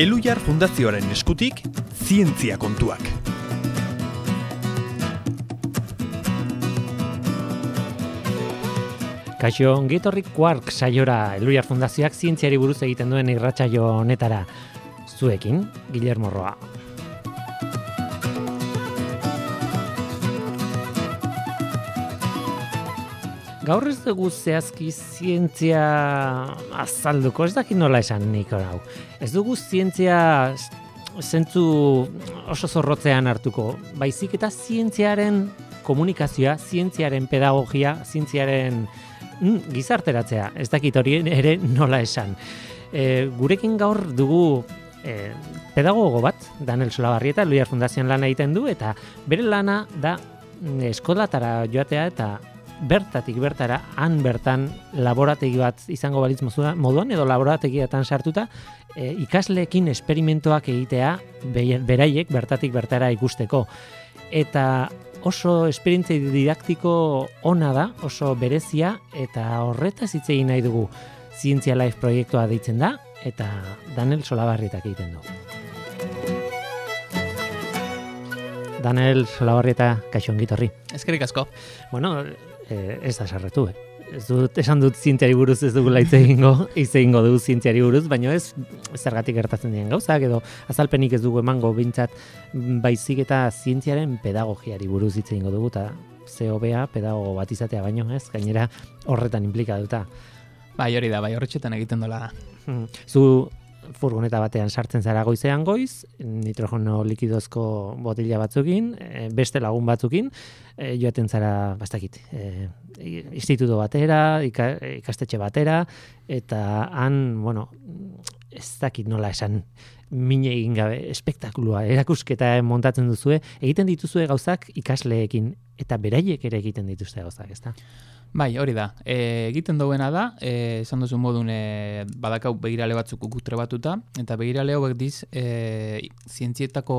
Elujar Fundazioaren eskutik, zientzia kontuak. Kaixo, ongitorrik Quark saiora Elujar Fundazioak zientziari buruz egiten duen irratsaio honetara. Zuekin, Guillermo Roa. Gaur ez dugu zehazki zientzia azalduko, ez dakit nola esan nik hau. Ez dugu zientzia zentzu oso zorrotzean hartuko, baizik eta zientziaren komunikazioa, zientziaren pedagogia, zientziaren mm, gizarteratzea, ez dakit hori ere nola esan. E, gurekin gaur dugu e, pedagogo bat, Daniel Solabarrieta, Luiar Fundazioan lana egiten du, eta bere lana da mm, eskolatara joatea eta bertatik bertara, han bertan laborategi bat izango balitz moduan, edo laborategiatan sartuta, e, ikasleekin esperimentoak egitea beraiek bertatik bertara ikusteko. Eta oso esperientzia didaktiko ona da, oso berezia, eta horretaz hitz egin nahi dugu Zientzia Life proiektua deitzen da, eta Daniel Solabarrietak egiten du. Daniel Solabarrieta, kaixo ongitorri. Ezkerik asko. Bueno, eh, ez da sarretu, eh? ez dut esan dut zientziari buruz ez dugu laitze egingo, hitz egingo dugu zientziari buruz, baina ez zergatik gertatzen diren gauzak edo azalpenik ez dugu emango bintzat baizik eta zientziaren pedagogiari buruz hitz egingo dugu eta hobea pedagogo bat izatea baino, ez? Gainera horretan implikatuta. Bai, hori da, bai, horretxetan egiten dola da. Hmm. Zu furgoneta batean sartzen zara goizean goiz, nitrogono likidozko botila batzukin, eh, beste lagun batzukin, e, joaten zara, bastakit, e, instituto batera, ikastetxe batera, eta han, bueno, ez dakit nola esan, mine egin gabe, espektakulua, erakusketa montatzen duzue, egiten dituzue gauzak ikasleekin, eta beraiek ere egiten dituzte gauzak, ezta? Bai, hori da. E, egiten duena da, e, esan duzu modun e, badakau begirale batzuk ukutre batuta, eta begirale hauek diz, e, zientzietako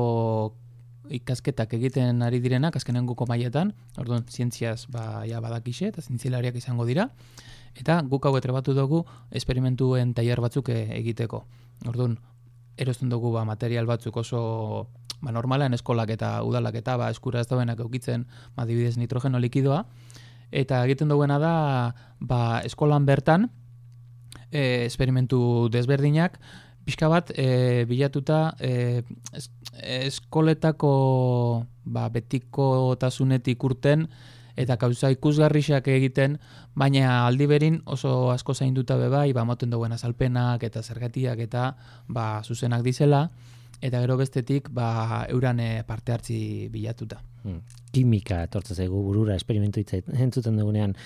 ikasketak egiten ari direnak, azkenen guko maietan, orduan, zientziaz ba, ja badakixe, eta zientzialariak izango dira, eta guk hau batu dugu esperimentuen tailer batzuk e, egiteko. Orduan, erosten dugu ba, material batzuk oso ba, normalean eskolak eta udalak eta ba, eskura ez dauenak eukitzen, ba, dibidez nitrogeno likidoa, eta egiten duena da ba, eskolan bertan e, esperimentu desberdinak pixka bat e, bilatuta e, eskoletako ba, betiko tasunetik urten eta kauza ikusgarrixak egiten, baina aldi berin oso asko zainduta beba, iba moten duen azalpenak eta zergatiak eta ba, zuzenak dizela, eta gero bestetik ba, euran e, parte hartzi bilatuta. Hmm. Kimika etortzen zaigu burura esperimentu entzuten dugunean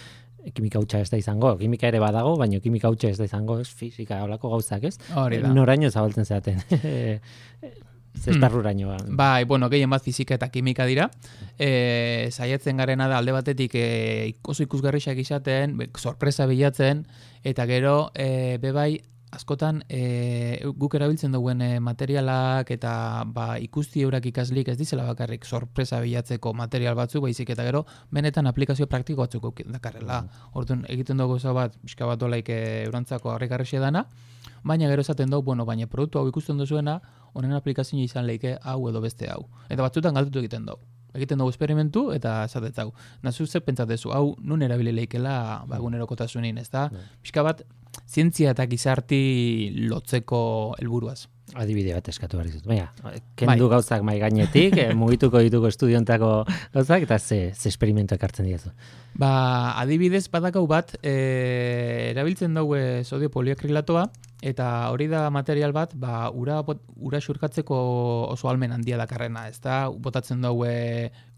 kimika hutsa ez da izango, kimika ere badago, baina kimika hutsa ez da izango, ez fizika holako gauzak, ez? Hori da. Noraino zabaltzen zeaten. Zestarruraino. Hmm. Bai, bueno, gehien bat fizika eta kimika dira. E, saiatzen garena da alde batetik e, oso ikusgarriak izaten, sorpresa bilatzen, eta gero, e, bebai, askotan e, guk erabiltzen duen e, materialak eta ba, ikusti eurak ikaslik ez dizela bakarrik sorpresa bilatzeko material batzuk, baizik eta gero benetan aplikazio praktiko batzuk dakarrela. Mm. Orduan egiten dugu zo bat, pixka bat dolaik e, eurantzako harrikarri dana, baina gero esaten dugu, bueno, baina produktu hau ikusten duzuena, honen aplikazio izan leike hau edo beste hau. Eta batzutan galtutu egiten dugu. Egiten dugu esperimentu eta esatetzau. Nazu ze pentsatezu, hau nun erabile leikela ba, egunerokotasunin, ez da? Mm. Pixka bat, zientzia eta gizarti lotzeko helburuaz. Adibide bat eskatu behar dizut. Baina, kendu bai. gauzak mai gainetik, eh, mugituko dituko estudiontako gauzak, eta ze, ze esperimentu ekartzen diazu. Ba, adibidez badakau bat, e, erabiltzen dugu sodio poliakrilatoa, eta hori da material bat, ba, ura, ura xurkatzeko oso almen handia dakarrena, ez da, botatzen dugu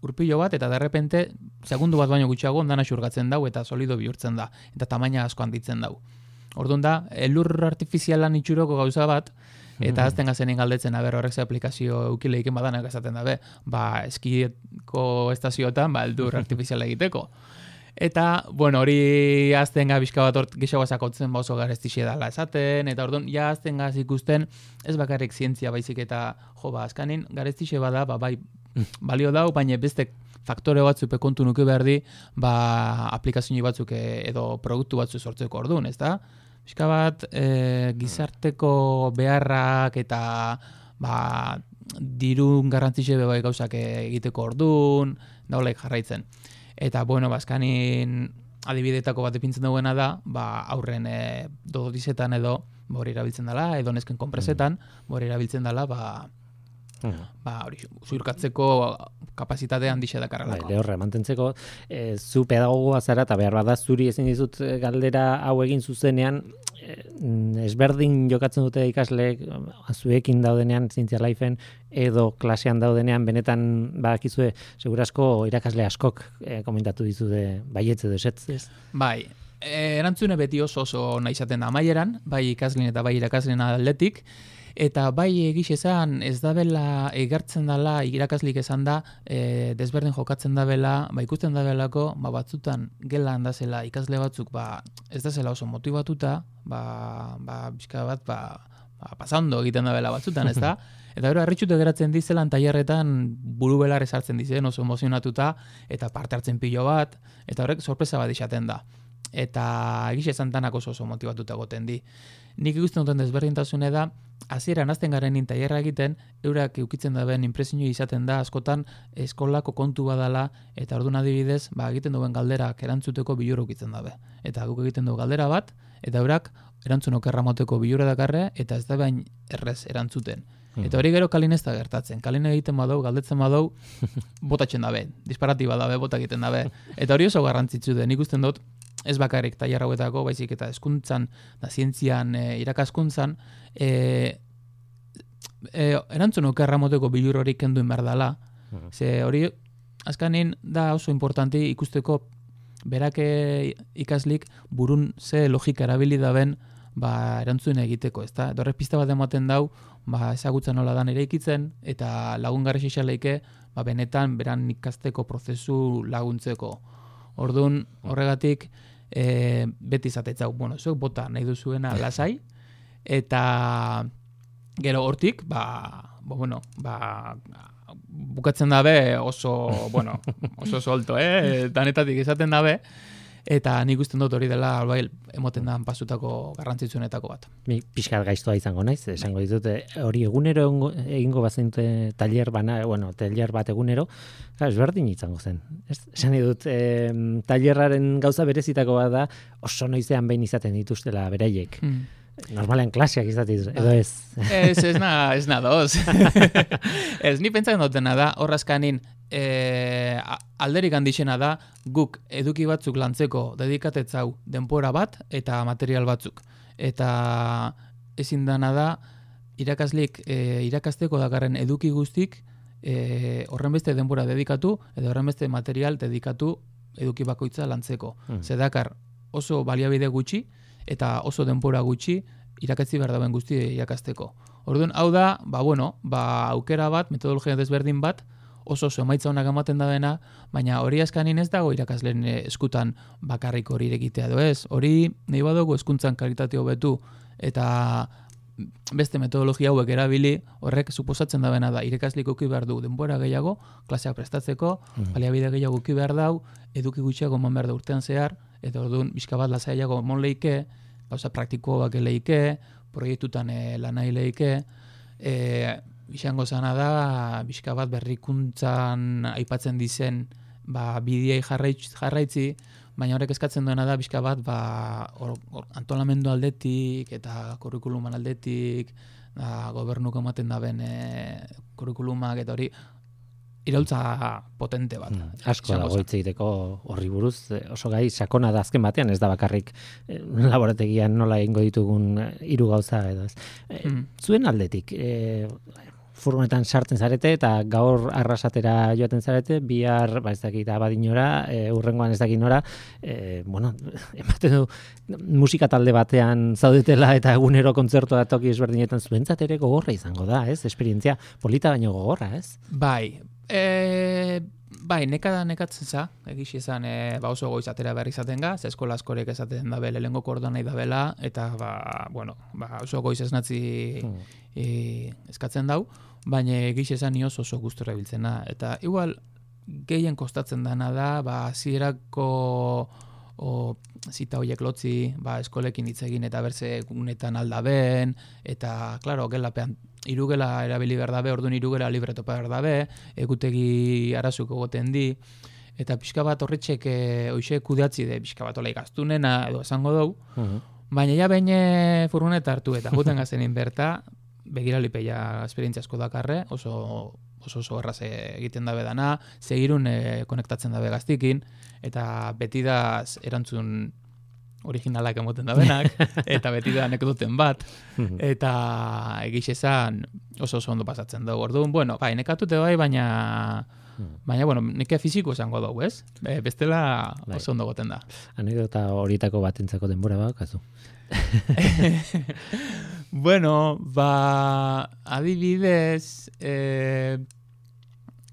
urpilo bat, eta derrepente, segundu bat baino gutxiago, ondana xurkatzen dugu, eta solido bihurtzen da, eta tamaina asko handitzen dugu. Orduan da, elur artifizialan itxuroko gauza bat, eta azten gazenin galdetzen, aber horrek ze aplikazio eukileiken badanak esaten dabe, ba, eskieko estazioetan, ba, eldur artifiziala egiteko. Eta, bueno, hori azten bizka bat ort gixago sakotzen ba oso garestixe dala esaten, eta orduan, ja azten gaz ikusten, ez bakarrik zientzia baizik eta, jo, ba, azkanin, garestixe bada, ba, bai, balio dau, baina beste faktore batzu pekontu nuke behar di, ba, aplikazio batzuk edo produktu batzu sortzeko orduan, ez da? Pixka bat e, gizarteko beharrak eta ba, dirun garrantzitxe bai gauzak egiteko ordun, daulek jarraitzen. Eta, bueno, bazkanin adibidetako bat epintzen duena da, ba, aurren e, dodizetan edo, bori erabiltzen dela, edo nesken konpresetan, bori erabiltzen dela, ba, ba, hori, zurkatzeko kapazitatea handixe dakarrelako. Bai, lehorra, mantentzeko, e, zu pedagogoa zara, eta behar bada zuri ezin dizut eh, galdera hau egin zuzenean, e, ezberdin jokatzen dute ikasleek, zuekin daudenean, zintzia laifen, edo klasean daudenean, benetan, badakizue, segurasko irakasle askok e, komentatu dizude baietze desetz, ez? Bai, erantzune beti oso oso nahi da maieran, bai ikasleen eta bai irakasleen atletik, eta bai egiz esan ez da bela egertzen dela irakaslik esan da e, desberdin jokatzen da bela ba ikusten da belako ba batzutan gela handazela ikasle batzuk ba ez da zela oso motivatuta ba ba bizka bat ba, ba pasando egiten da bela batzutan ez da Eta gero harritxute geratzen dizelan tailerretan buru belar esartzen dizen oso emozionatuta eta parte hartzen pilo bat eta horrek sorpresa bat izaten da. Eta egiz esan oso oso motivatuta goten di nik ikusten duten desberdintasune da, hasiera nazten garen taierra egiten, eurak eukitzen da ben izaten da, askotan eskolako kontu badala, eta orduan adibidez, ba, egiten duen galdera erantzuteko bilur ukitzen dabe. Eta guk egiten du galdera bat, eta eurak erantzun okerra moteko bilura dakarre, eta ez da bain errez erantzuten. Hmm. Eta hori gero kalin ez da gertatzen. Kalin egiten badau, galdetzen badau, botatzen dabe. Disparatiba dabe, bota egiten dabe. Eta hori oso garrantzitsu den. Nik dut, ez bakarrik tailer hauetako, baizik eta hezkuntzan da zientzian, e, irakaskuntzan, e, e, erantzun okerra moteko bilur hori kendu behar dela. Mhm. Ze hori, azkanin da oso importanti ikusteko berake ikaslik burun ze logika erabili daben ba, erantzun egiteko, ezta? Dorrez pista bat ematen dau, ba, ezagutzen nola dan ere ikitzen, eta lagungarri xixaleike, ba, benetan beran ikasteko prozesu laguntzeko. Orduan, horregatik, e, beti zatetzau, bueno, zuek bota nahi duzuena lasai, eta gero hortik, ba, bo, bueno, ba, bukatzen dabe oso, bueno, oso solto, eh? Danetatik izaten dabe, eta nik usten dut hori dela bai, emoten da pasutako garrantzitsuenetako bat. Mi pixkat gaiztoa izango naiz, esango ditut hori egunero egingo bazen taller bana, bueno, taller bat egunero, claro, berdin izango zen. esan dut e, tallerraren gauza berezitako bat da oso noizean behin izaten dituztela beraiek. Mm. Normalean klaseak izaten edo ez. Ez, ez na, ez na doz. ez, ni pentsatzen dutena da, horrazkanin, e, alderik handixena da guk eduki batzuk lantzeko dedikatetzau denpora bat eta material batzuk. Eta ezin dana da irakaslik e, irakasteko dakarren eduki guztik e, horren beste denbora dedikatu edo horren beste material dedikatu eduki bakoitza lantzeko. Mm. Zedakar oso baliabide gutxi eta oso denpora gutxi irakatzi behar dauen guzti irakasteko. Orduan, hau da, ba, bueno, ba, aukera bat, metodologia desberdin bat, oso oso emaitza honak ematen da dena, baina hori askanin ez dago irakasleen eh, eskutan bakarrik hori egitea do ez. Hori nahi badugu eskuntzan kalitate hobetu eta beste metodologia hauek erabili, horrek suposatzen da bena da irakaslik uki behar du denbora gehiago, klaseak prestatzeko, mm. baliabide gehiago uki behar dau, eduki gutxiago eman behar da urtean zehar, eta orduan bizka bat lasaiago mon leike, gauza praktiko bak leike, proiektutan e, lanai leike, e, izango zana da, bizka bat berrikuntzan aipatzen dizen ba, bidiei jarraitz, jarraitzi, baina horrek eskatzen duena da bizka bat ba, or, antolamendu aldetik eta kurrikuluman aldetik, da, gobernuko ematen da ben e, kurrikulumak eta hori iraultza potente bat. Mm, asko dago hitz egiteko horri buruz, e, oso gai sakona da azken batean, ez da bakarrik e, laborategian nola egingo ditugun e, hiru gauza edo ez. Mm. Zuen aldetik, e, furgonetan sartzen zarete eta gaur arrasatera joaten zarete, bihar, ba ez dakit, abadinora, e, urrengoan ez dakit nora, e, bueno, ematen du musika talde batean zaudetela eta egunero kontzertua toki ezberdinetan zuentzat ere gogorra izango da, ez? Esperientzia polita baino gogorra, ez? Bai, e, bai, nekada nekatzen za, egisi izan e, ba oso goizatera berri izaten ga, ze eskola askorek esaten da bele, lengo kordoan nahi da bela, eta ba, bueno, ba, oso goiz esnatzi hmm. e, eskatzen dau, baina egiz esan nioz oso gustura biltzena. Eta igual gehien kostatzen dana da, ba, zierako o zita horiek lotzi, ba, eskolekin hitz egin eta berze gunetan aldaben, eta, klaro, gelapean irugela erabili behar dabe, orduan irugela libreto behar dabe, egutegi arazuko goten di, eta pixka bat horretxek e, oixe kudeatzi de, pixka bat olai gaztunena, edo esango dugu, Mhm. baina ja behin furgoneta hartu eta juten gazenin berta, begiralipeia esperientzia asko dakarre, oso oso oso erraz egiten dabe dana, segirun e, konektatzen dabe gaztikin, eta beti da erantzun originalak emoten dabenak, eta beti da anekdoten bat, Mhm. eta egiz esan oso oso ondo pasatzen dugu. Orduan, bueno, bai, nekatute bai, baina baina, bueno, neke fiziko esango dugu, ez? Be, bestela Bai. oso ondo goten da. Anekdota horietako batentzako denbora bakazu. Bueno, ba, adibidez, eh,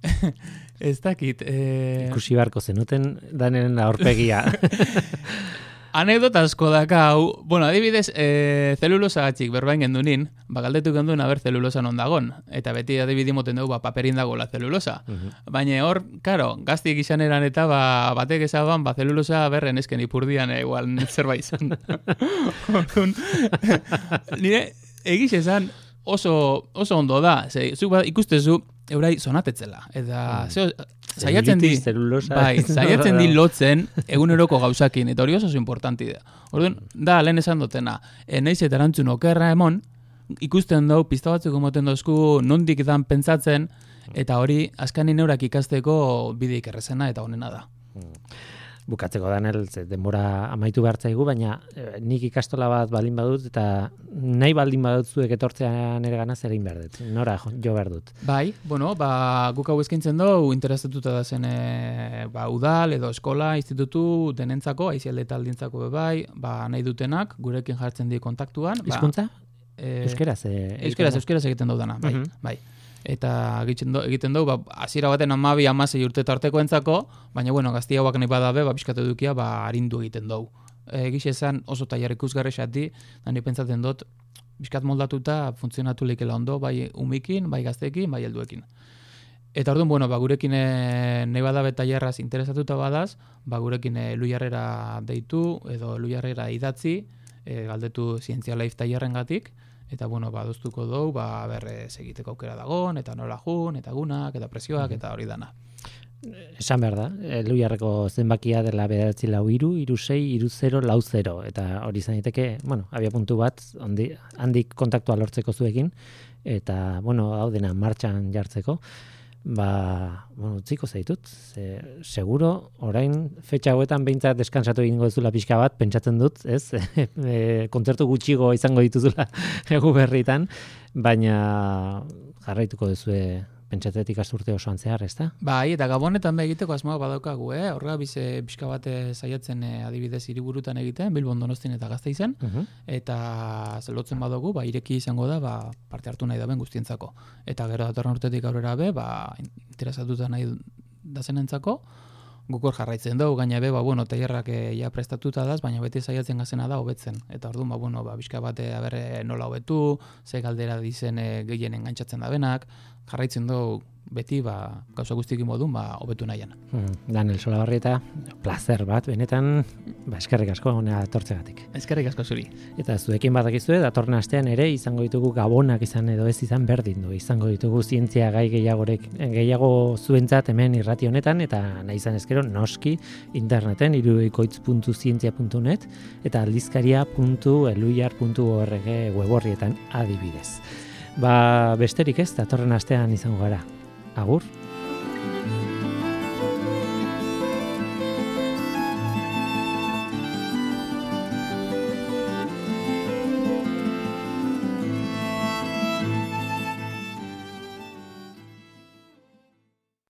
ez dakit, eh, Ikusi beharko zenuten daneren aurpegia. anekdota asko dakau, bueno, adibidez, eh, zelulosa gatxik berbain gendunin, ba, galdetu genduen aber zelulosa non dagon, eta beti adibidi moten dugu, ba, paperin dago la zelulosa. Mhm. Baina hor, karo, gaztik izan eran eta ba, batek esaban, ba, zelulosa berren esken ipurdian eh, igual zerbait izan. Nire, egiz esan oso, oso ondo da, ze, zuk ba, ikustezu, eurai sonatetzela. Eta, Mm. zeo, saiatzen di, Zelulitiz, zelulosa. bai, saiatzen di lotzen eguneroko gauzakin, eta hori oso oso importanti da. Orduan, da, lehen esan dutena, e, naiz eta erantzun okerra emon, ikusten dugu, pista batzuk emoten dozku, nondik dan pentsatzen, eta hori, askanin eurak ikasteko bideik errezena eta honena da. Bukatzeko danel, ze denbora amaitu behar zaigu, baina eh, nik ikastola bat baldin badut, eta nahi baldin badut zuek etortzea nire gana zer egin behar dut. Nora jo, behar dut. Bai, bueno, ba, guk hau eskaintzen dugu, interesatuta da zen e, ba, udal edo eskola, institutu denentzako, aizialde taldintzako bai, ba, nahi dutenak, gurekin jartzen di kontaktuan. Ba, Hizkuntza? e, Euskeraz? eh, Euskeraz, euskeraz egiten dau dana, bai, Mhm. bai. Eta egiten du, egiten du, ba, hasiera baten amabi, amasei urte tarteko entzako, baina, bueno, gaztia hauak nahi badabe, ba, pixkatu dukia, ba, arindu egiten dugu. E, Egiz esan oso tailar ikusgarri xati, da ni pentsatzen dut, pixkat moldatuta funtzionatu leikela ondo, bai umikin, bai gaztekin, bai helduekin. Eta orduan, bueno, ba, gurekin e, nahi badabe tailerraz interesatuta badaz, ba, gurekin e, luiarrera deitu, edo luiarrera idatzi, e, galdetu zientzia life tailerrengatik, eta bueno, ba, doztuko dugu, ba, berre egiteko aukera dagon, eta nola jun, eta gunak, eta presioak, eta hori dana. Esan behar da, eluiarreko zenbakia dela bederatzi lau iru, iru sei, iru zero, lau zero. Eta hori izan daiteke, bueno, abia puntu bat, ondi, handik kontaktua lortzeko zuekin, eta, bueno, hau dena martxan jartzeko, ba, bueno, utziko zaitut, ze, seguro, orain, fetxa hauetan behintzat deskansatu egingo duzula pixka bat, pentsatzen dut, ez, e, kontzertu gutxigo izango dituzula egu berritan, baina jarraituko duzue pentsatetik ikasturte osoan zehar, ez da? Bai, eta gabonetan be egiteko asmoa badaukagu, eh? Horrega bize pixka bate saiatzen eh, adibidez hiriburutan egiten, Bilbon Donostin eta Gasteizen, eta zelotzen badugu, ba, ireki izango da, ba, parte hartu nahi daben guztientzako. Eta gero datorren urtetik aurrera be, ba, interesatuta nahi dazenentzako, guk hor jarraitzen dugu, gaina be, ba, bueno, tailerrak eh, ja prestatuta daz, baina beti saiatzen gazena da hobetzen. Eta orduan, ba, bueno, ba, bizka bate aberre nola hobetu, ze galdera dizen e, gehien engantzatzen da benak, jarraitzen dugu beti, ba, gauza guztikin modun, ba, hobetu nahian. Hmm, Daniel Solabarrieta, placer bat, benetan, ba, eskerrik asko honea tortzegatik. Ezkerrik asko zuri. Eta zuekin badakizue, datorren astean ere izango ditugu gabonak izan edo ez izan berdin du. Izango ditugu zientzia gai gehiagorek, gehiago zuentzat hemen irrati honetan, eta nahi izan ezkero noski interneten iruikoitz.zientzia.net eta aldizkaria.eluiar.org weborrietan adibidez. Ba, besterik ez, datorren astean izango gara. Agur.